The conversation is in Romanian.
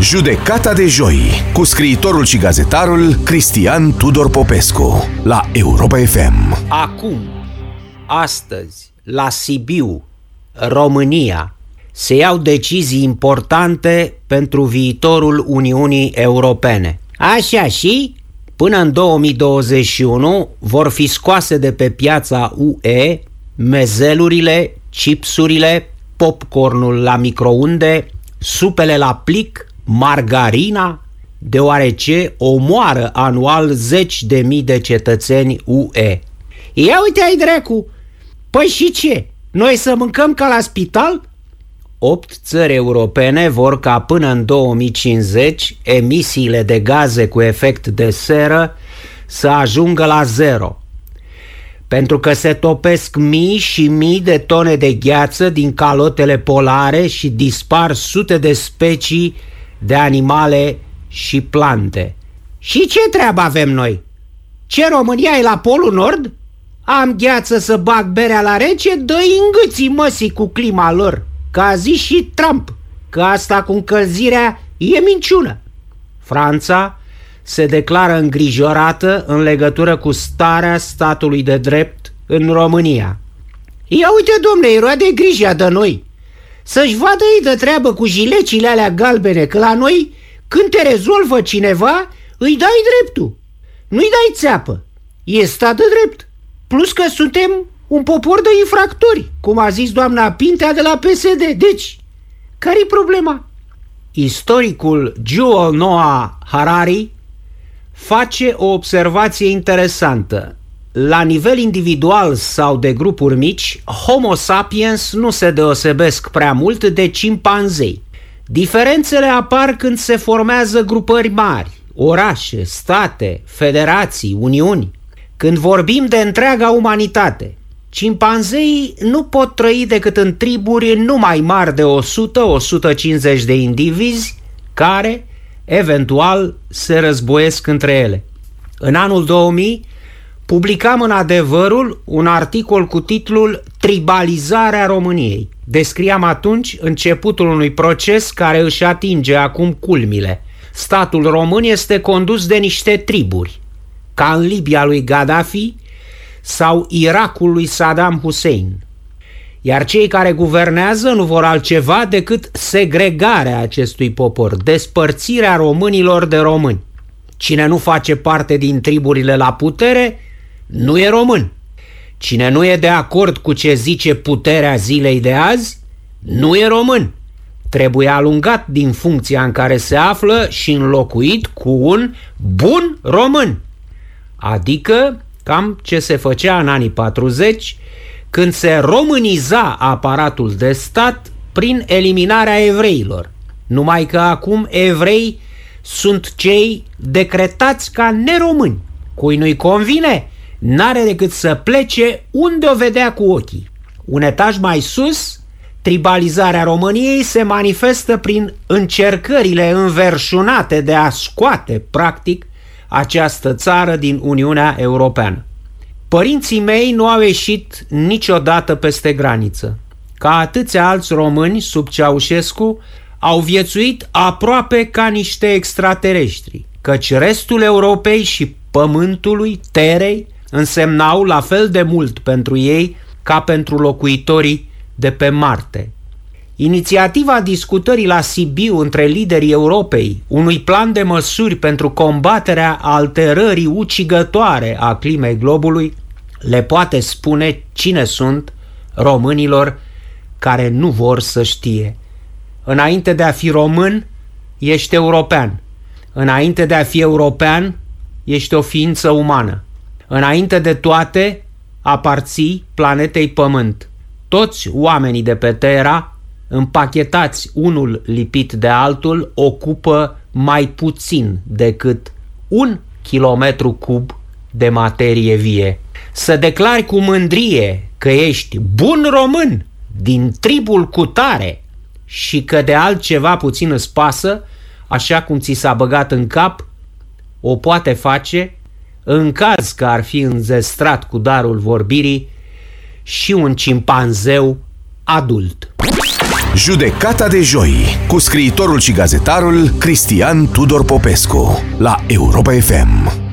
Judecata de joi cu scriitorul și gazetarul Cristian Tudor Popescu la Europa FM. Acum, astăzi, la Sibiu, România, se iau decizii importante pentru viitorul Uniunii Europene. Așa și, până în 2021, vor fi scoase de pe piața UE mezelurile, chipsurile, popcornul la microunde, supele la plic, margarina, deoarece omoară anual zeci de mii de cetățeni UE. Ia uite ai dracu! Păi și ce? Noi să mâncăm ca la spital? Opt țări europene vor ca până în 2050 emisiile de gaze cu efect de seră să ajungă la zero. Pentru că se topesc mii și mii de tone de gheață din calotele polare și dispar sute de specii de animale și plante. Și ce treabă avem noi? Ce România e la Polul Nord? Am gheață să bag berea la rece, dă-i îngâții măsii cu clima lor, ca zi și Trump, că asta cu încălzirea e minciună. Franța se declară îngrijorată în legătură cu starea statului de drept în România. Ia uite, domne, e roade grija de noi. Să-și vadă ei de treabă cu jilecile alea galbene, că la noi, când te rezolvă cineva, îi dai dreptul. Nu-i dai țeapă. E stat de drept. Plus că suntem un popor de infractori, cum a zis doamna Pintea de la PSD. Deci, care-i problema? Istoricul Joel Noah Harari face o observație interesantă. La nivel individual sau de grupuri mici, Homo sapiens nu se deosebesc prea mult de cimpanzei. Diferențele apar când se formează grupări mari, orașe, state, federații, uniuni. Când vorbim de întreaga umanitate, cimpanzeii nu pot trăi decât în triburi nu mai mari de 100-150 de indivizi care, eventual, se războiesc între ele. În anul 2000, publicam în Adevărul un articol cu titlul Tribalizarea României. Descriam atunci începutul unui proces care își atinge acum culmile. Statul român este condus de niște triburi, ca în Libia lui Gaddafi sau Irakul lui Saddam Hussein. Iar cei care guvernează nu vor altceva decât segregarea acestui popor, despărțirea românilor de români. Cine nu face parte din triburile la putere, nu e român. Cine nu e de acord cu ce zice puterea zilei de azi, nu e român. Trebuie alungat din funcția în care se află și înlocuit cu un bun român. Adică cam ce se făcea în anii 40 când se româniza aparatul de stat prin eliminarea evreilor. Numai că acum evrei sunt cei decretați ca neromâni. Cui nu-i convine, n-are decât să plece unde o vedea cu ochii. Un etaj mai sus, tribalizarea României se manifestă prin încercările înverșunate de a scoate, practic, această țară din Uniunea Europeană. Părinții mei nu au ieșit niciodată peste graniță. Ca atâția alți români sub Ceaușescu, au viețuit aproape ca niște extraterestri, căci restul Europei și pământului, terei, însemnau la fel de mult pentru ei ca pentru locuitorii de pe Marte. Inițiativa discutării la Sibiu între liderii Europei, unui plan de măsuri pentru combaterea alterării ucigătoare a climei globului, le poate spune cine sunt românilor care nu vor să știe. Înainte de a fi român, ești european. Înainte de a fi european, ești o ființă umană. Înainte de toate, aparții planetei Pământ. Toți oamenii de pe Terra împachetați unul lipit de altul, ocupă mai puțin decât un kilometru cub de materie vie. Să declari cu mândrie că ești bun român din tribul cutare și că de altceva puțin îți pasă, așa cum ți s-a băgat în cap, o poate face în caz că ar fi înzestrat cu darul vorbirii și un cimpanzeu adult. Judecata de joi cu scriitorul și gazetarul Cristian Tudor Popescu la Europa FM.